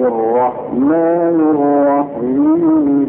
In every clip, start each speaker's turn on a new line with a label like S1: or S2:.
S1: الرحمن الرحيم.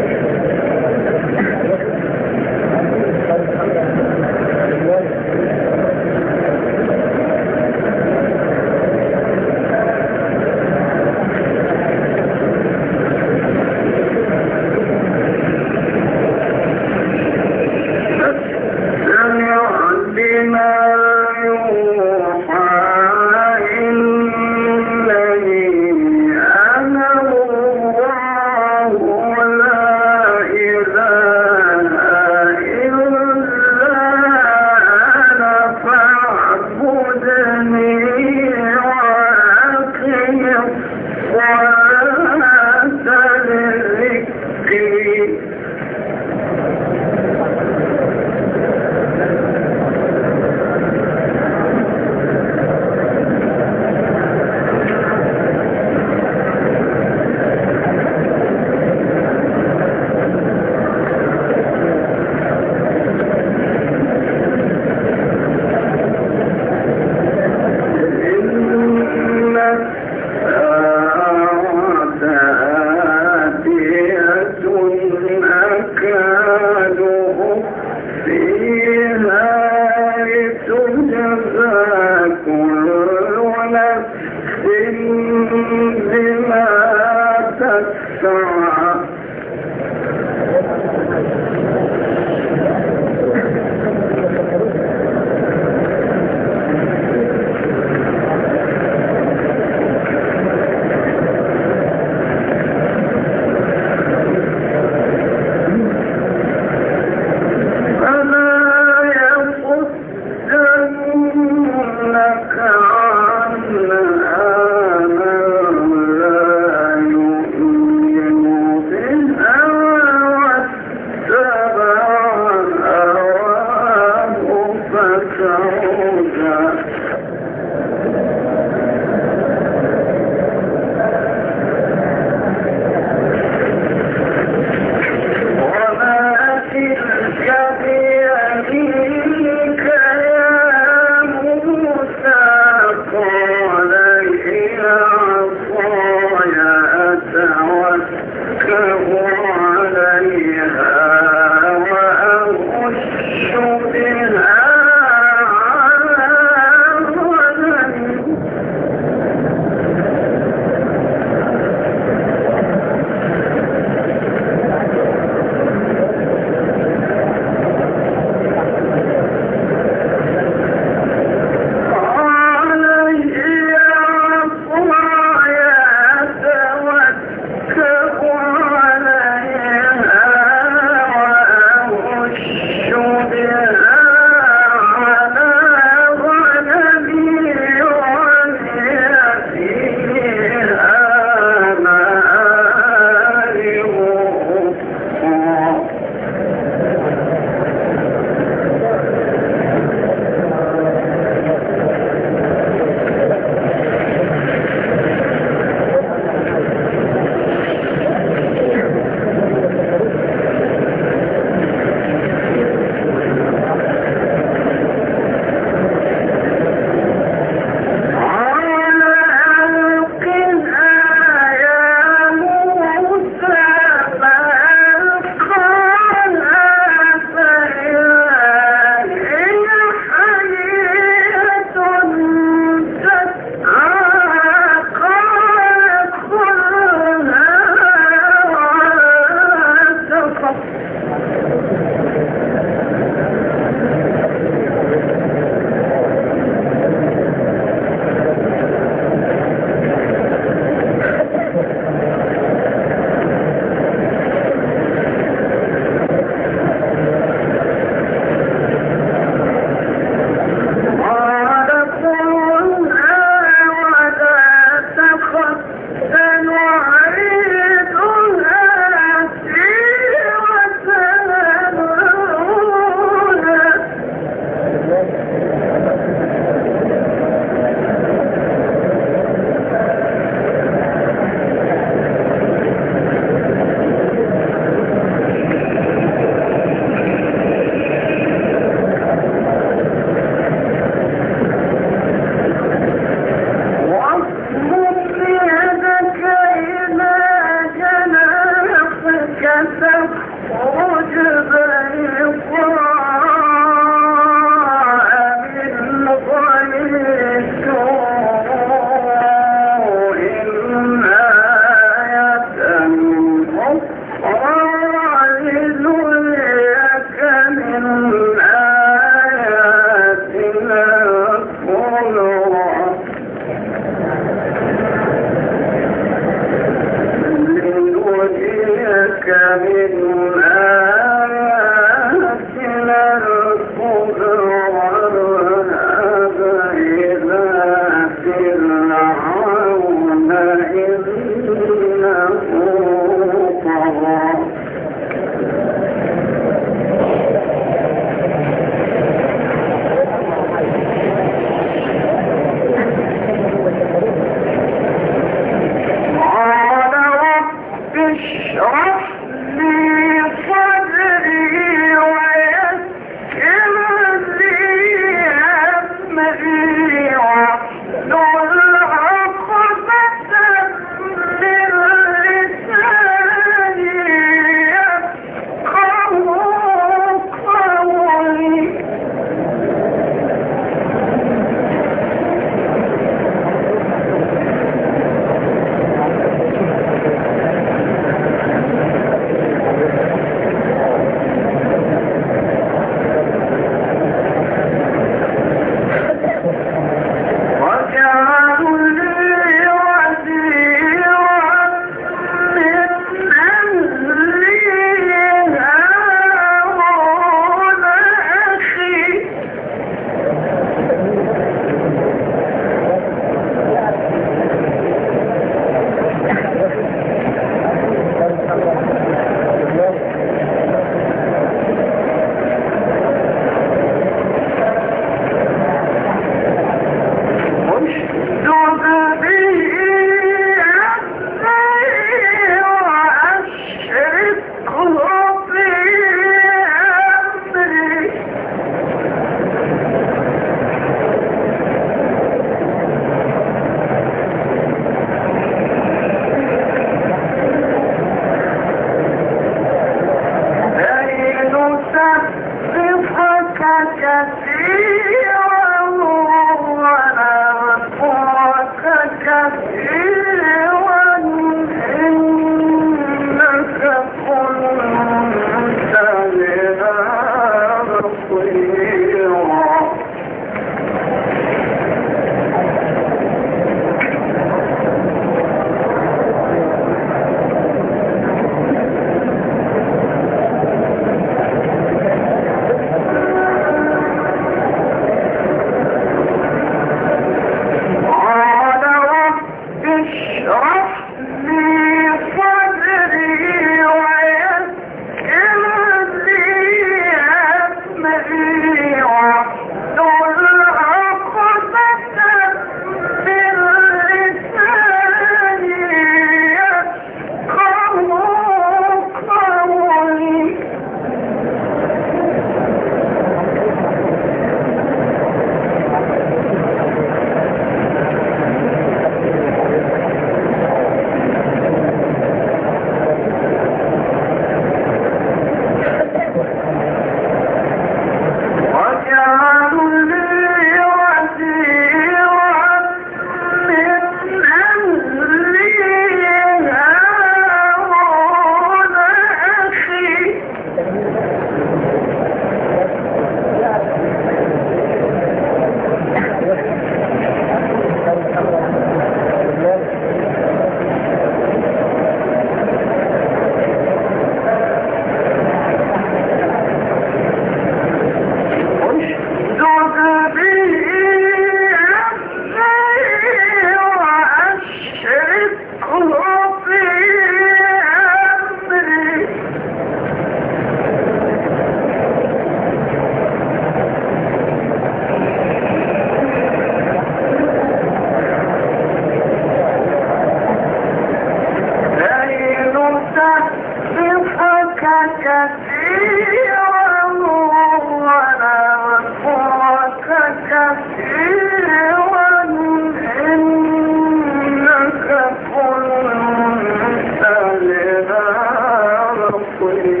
S2: المؤمنين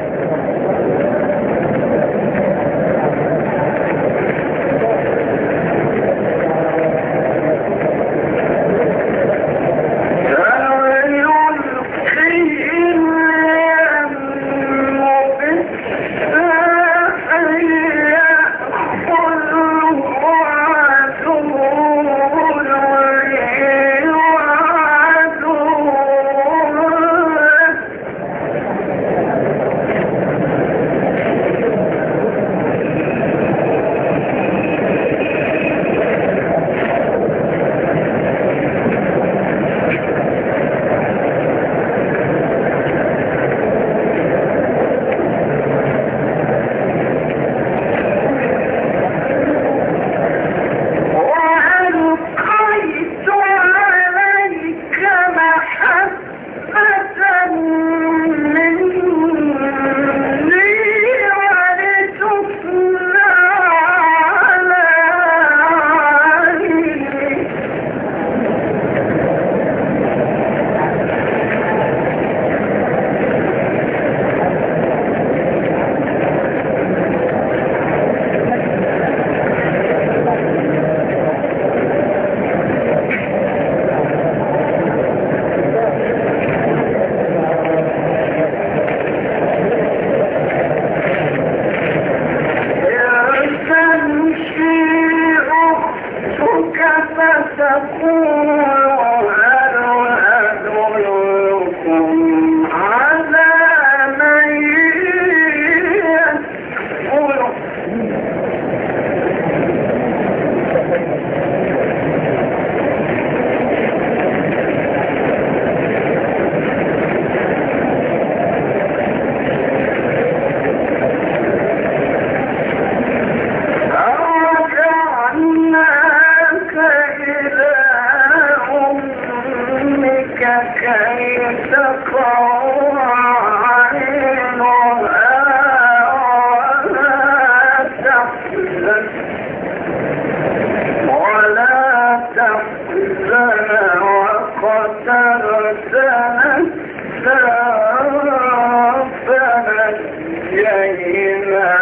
S2: فلبثت